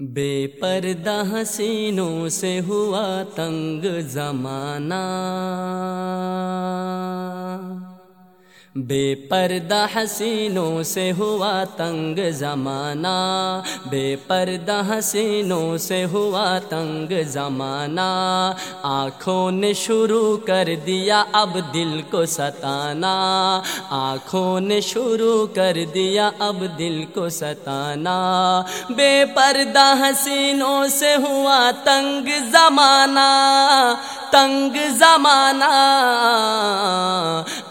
بے پردہ حسینوں سے ہوا تنگ زمانہ بے پردہ حسینوں سے ہوا تنگ زمانہ، بے پردہ حسینوں سے ہوا تنگ زمانہ۔ آنکھوں نے شروع کر دیا اب دل کو ستانا۔ آنکھوں نے شروع کر دیا اب دل کو ستانا۔ بے پردہ حسینوں سے ہوا تنگ زمانہ تنگ زمانہ۔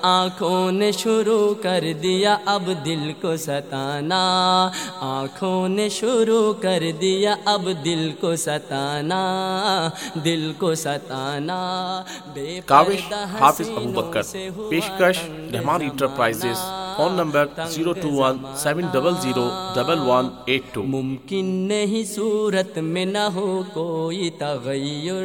آنکھوں نے شروع کر دیا اب دل کو ستانا۔ آنکھوں نے شروع کر دیا اب دل کو ستانا۔ دل کو ستانا۔ بے کاوش حافظ ابو بکر۔ پیشکش Rehman enterprises. Phone number zero two one seven double zero double one eight two. ممکن نہیں صورت میں نہ ہو کوئی تغیر۔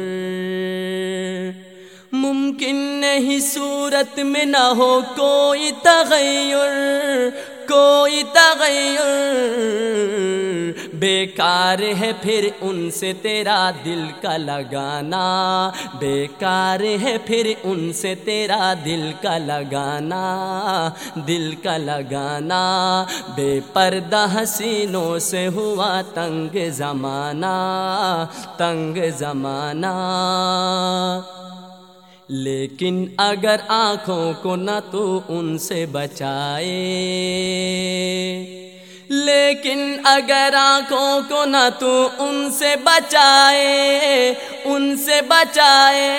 ممکن نہیں صورت میں نہ ہو کوئی تغیر کوئی تغیر۔ بیکار ہے پھر ان سے تیرا دل کا لگانا۔ بیکار ہے پھر ان سے تیرا دل کا لگانا۔ دل کا لگانا۔ بے پردہ حسینوں سے ہوا تنگ زمانہ تنگ زمانہ۔ لیکن اگر آنکھوں کو نہ تو ان سے بچائے۔ لیکن اگر آنکھوں کو نہ تو ان سے بچائے، ان سے بچائے۔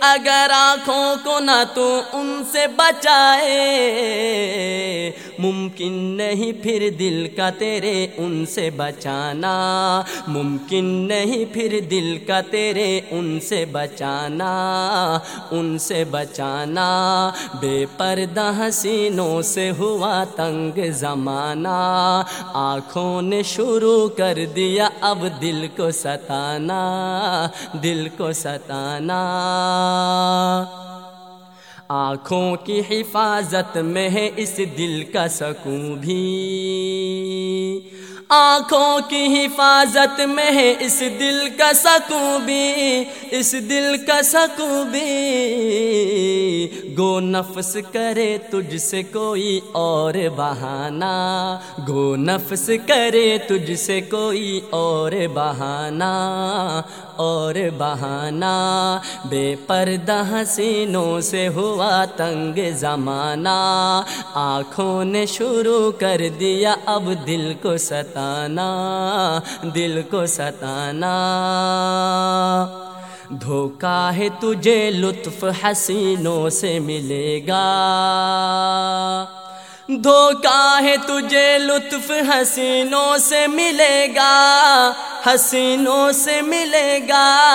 اگر آنکھوں کو نہ تو ان سے بچائے۔ ممکن نہیں پھر دل کا تیرے ان سے بچانا۔ ممکن نہیں پھر دل کا تیرے ان سے بچانا۔ ان سے بچانا۔ بے پردہ حسینوں سے ہوا تنگ زمانہ۔ آنکھوں نے شروع کر دیا اب دل کو ستانا۔ دل کو ستانا۔ آنکھوں کی حفاظت میں ہے اس دل کا سکون بھی۔ آنکھوں کی حفاظت میں ہے اس دل کا سکون بھی، اس دل کا سکون بھی۔ گو نفس کرے تجھ سے کوئی اور بہانا گو نفس کرے تجھ سے کوئی اور بہانا اور بہانا بے پردہ حسینوں سے ہوا تنگ زمانہ۔ آنکھوں نے شروع کر دیا اب دل کو ستانا، دل کو ستانا۔ دھوکا ہے تجھے لطف حسینوں سے ملے گا۔ دھوکا ہے تجھے لطف حسینوں سے ملے گا۔ حسینوں سے ملے گا۔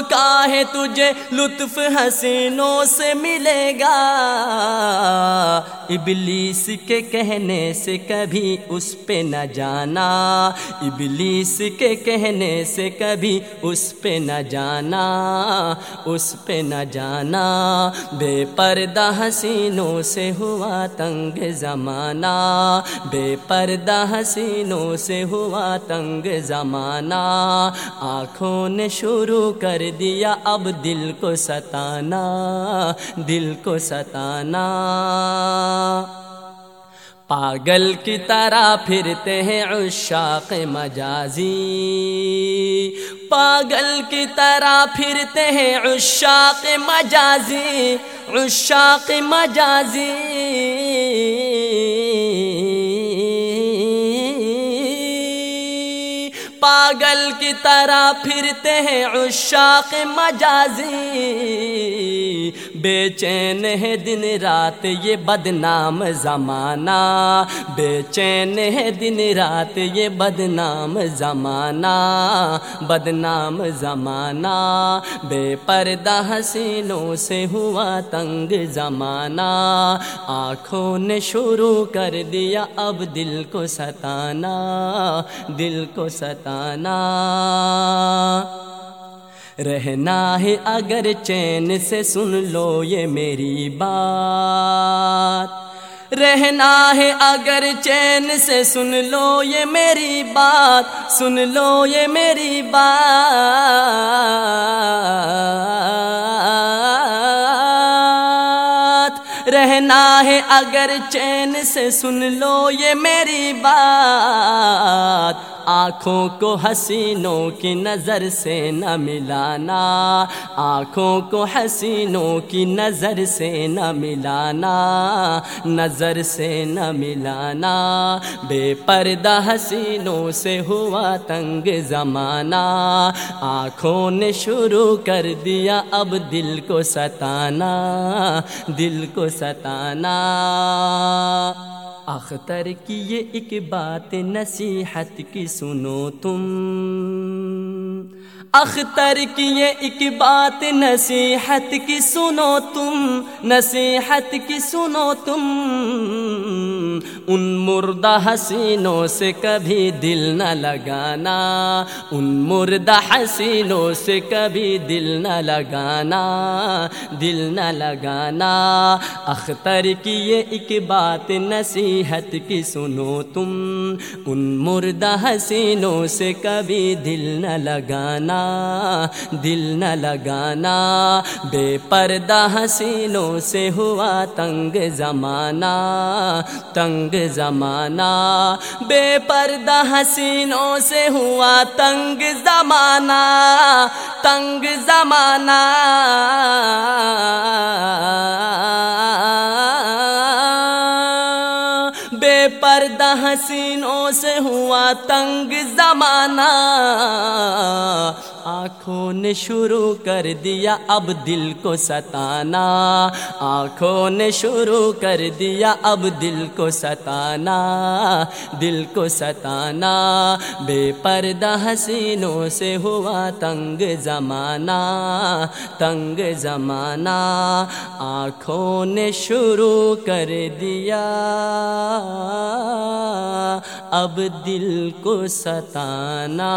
دھوکا ہے تجھے لطف حسینوں سے ملے گا۔ ابلیس کے کہنے سے کبھی اس پہ نہ جانا۔ ابلیس کے کہنے سے کبھی اس پہ نہ جانا۔ اس پہ نہ جانا۔ بے پردہ حسینوں سے ہوا تنگ زمانہ۔ بے پردہ حسینوں سے ہوا تنگ زمانہ۔ آنکھوں نے شروع کر دیا، اب دل کو ستانا، دل کو ستانا۔ پاگل کی طرح پھرتے ہیں عشاق مجازی۔ پاگل کی طرح پھرتے ہیں عشاق مجازی عشاق مجازی۔ پاگل کی طرح پھرتے ہیں عشاق مجازی۔ بے چین ہے دن رات، یہ بدنام زمانہ۔ بے چین ہے دن رات، یہ بدنام زمانہ۔ بدنام زمانہ۔ بے پردہ حسینوں سے ہوا تنگ زمانہ۔ آنکھوں نے شروع کر دیا اب دل کو ستانا دل کو ستانا رہنا ہے اگر چین سے سن لو یہ میری بات۔ رہنا ہے اگر چین سے سن لو یہ میری بات۔ سن لو یہ میری بات۔ رہنا ہے اگر چین سے سن لو یہ میری بات۔ آنکھوں کو حسینوں کی نظر سے نہ ملانا، آنکھوں کو حسینوں کی نظر سے نہ ملانا، نظر سے نہ ملانا، بے پردہ حسینوں سے ہوا تنگ زمانہ، آنکھوں نے شروع کر دیا اب دل کو ستانا، دل کو ستانا۔ اختر کی یہ ایک بات نصیحت کی سنو تم۔ اختر کی یہ ایک بات نصیحت کی سنو تم۔ نصیحت کی سنو تم۔ ان مردہ حسینوں سے کبھی دل نہ لگانا، ان مردہ حسینوں سے کبھی دل نہ لگانا، دل نہ لگانا۔ اختر کی یہ ایک بات نصیحت کی سنو تم، ان مردہ حسینوں سے کبھی دل نہ لگانا، دل نہ لگانا۔ بے پردہ حسینوں سے ہوا تنگ زمانہ، تنگ تنگ زمانہ بے پردہ حسینوں سے ہوا تنگ زمانہ تنگ زمانہ۔ بے پردہ حسینوں سے ہوا تنگ زمانہ۔ آنکھوں نے شروع کر دیا اب دل کو ستانا۔ آنکھوں نے شروع کر دیا اب دل کو ستانا۔ دل کو ستانا۔ بے پردہ حسینوں سے ہوا تنگ زمانہ۔ تنگ زمانہ۔ آنکھوں نے شروع کر دیا۔ اب دل کو ستانا